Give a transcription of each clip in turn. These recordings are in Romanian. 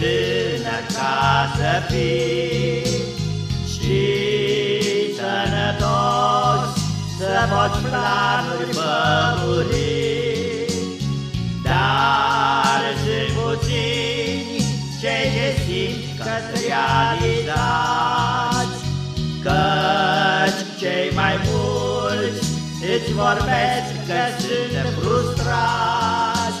tânăr ca să fii Și sănătos să poți planuri pămuri Dar sunt puțini cei ce simt că-ți realizați Căci cei mai mulți îți vorbesc că sunt frustrați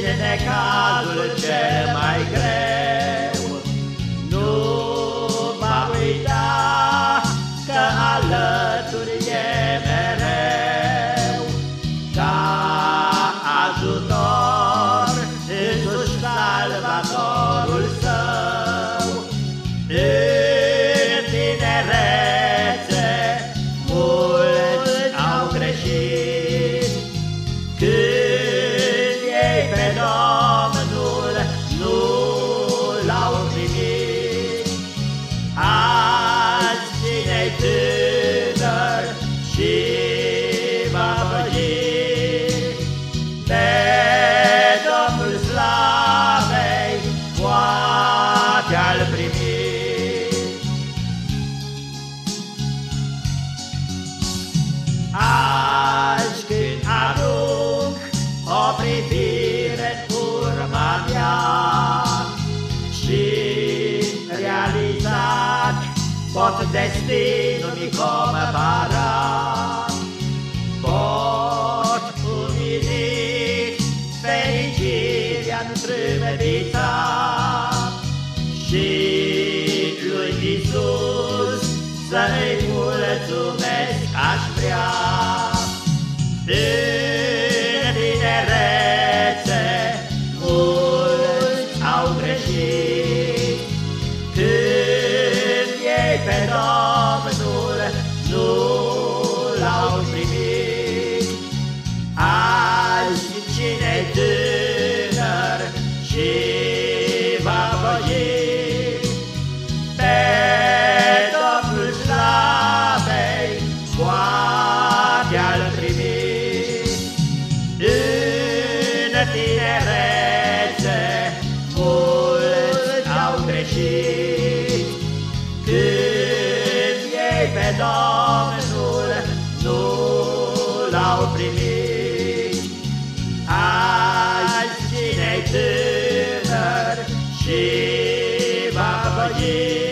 și în necazul cel mai greu. day. Pot destinul mi compara Pot umili fericirea întrâmbița Și lui Iisus să-i mulțumesc aș vrea. primit Azi cine-i și va băgit